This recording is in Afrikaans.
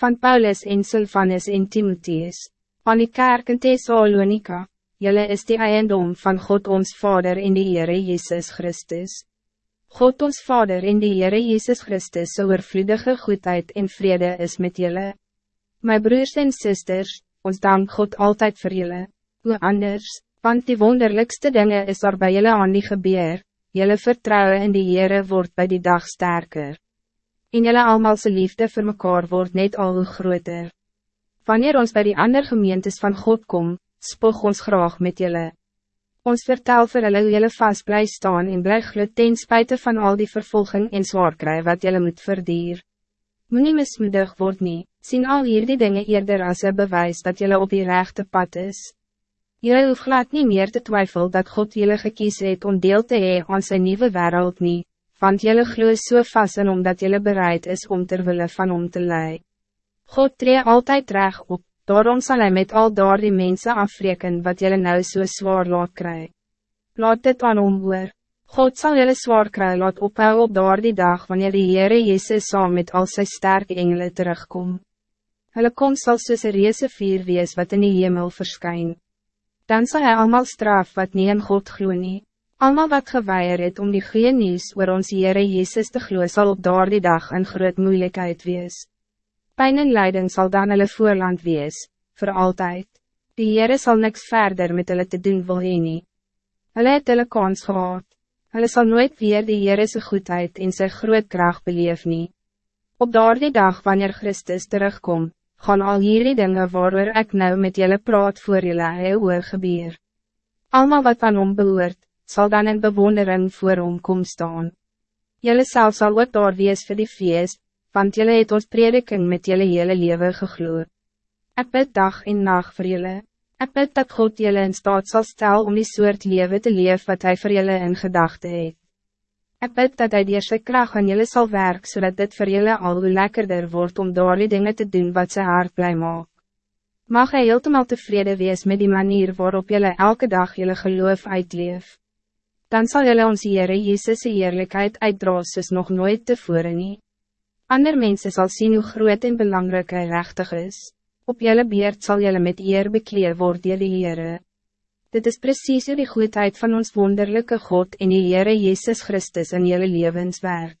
van Paulus en Silvanus en Timotheus, aan die kerk in Thessalonica, jylle is die eiendom van God ons Vader in die Heere Jezus Christus. God ons Vader in die Heere Jezus Christus so oorvloedige goedheid en vrede is met jullie. My broers en sisters, ons dank God altijd voor jullie. Hoe anders, want die wonderlijkste dingen is er bij jullie aan die gebeur, jullie vertrouwen in die Heere wordt bij die dag sterker. En jullie almalse liefde voor mekaar wordt net al hoe groter. Wanneer ons bij die andere gemeentes van God kom, spog ons graag met jullie. Ons vertel vir hulle hoe jylle vast bly staan en bly gloed ten spijte van al die vervolging en zwaarkry wat jylle moet verdier. Moe nie mismoedig word nie, sien al hier die dinge eerder as een bewijs dat jylle op die rechte pad is. Jylle hoef glad nie meer te twijfel dat God jylle gekies het om deel te hee aan sy nieuwe wereld nie, want jylle gloe so vast en omdat jylle bereid is om terwille van om te lei. God tree altijd recht op, Daarom zal hij met al daar die mensen afreken wat jullie nou so zwaar laat kry. Laat dit aan hom hoor. God zal jullie zwaar kry laat ophou op daar die dag wanneer die Heere Jezus saam met al sy sterke engelen terugkom. Hulle kom sal soos een reese vier wees wat in die hemel verskyn. Dan zal hij allemaal straf wat niet in God glo nie. Almal wat geweier het om die goeie nieuws oor ons Heere Jezus te glo sal op daar die dag een groot moeilijkheid wees. Pijn en leiding zal dan hulle voorland wees, voor altijd. Die Heere zal niks verder met hulle te doen wil heen nie. Hulle het hulle kans gehad. Hulle sal nooit weer die Heerese goedheid en sy groot kracht beleef nie. Op daardie dag wanneer Christus terugkom, gaan al hierdie dinge waarover ek nou met julle praat voor julle eeuwe gebeur. Almal wat aan hom behoort, zal dan in bewondering voor hom kom staan. Julle self sal ook daar wees vir die feest, want jullie het ons prediking met jullie hele leven gegloeid. Ik bid dag en nacht voor jullie. Ik bid dat God jullie in staat zal stellen om die soort leven te leven wat hij voor jullie in gedachten heeft. Ik bid dat hij die sy kracht aan jullie zal werken zodat dit voor jullie al hoe lekkerder wordt om door die dingen te doen wat ze hart blij maak. Mag hij heeltemal tevreden wees met die manier waarop jullie elke dag jullie geloof uitleef. Dan zal jullie ons Heere Jezus' eerlijkheid uitdra soos nog nooit tevoren nie. Ander mensen zal zien hoe groot en belangrijk hij rechtig is. Op jelle beerd zal jelle met eer bekleed worden, die Heere. Dit is precies die goedheid van ons wonderlijke God en die Heere Jezus Christus in jelle levenswerk.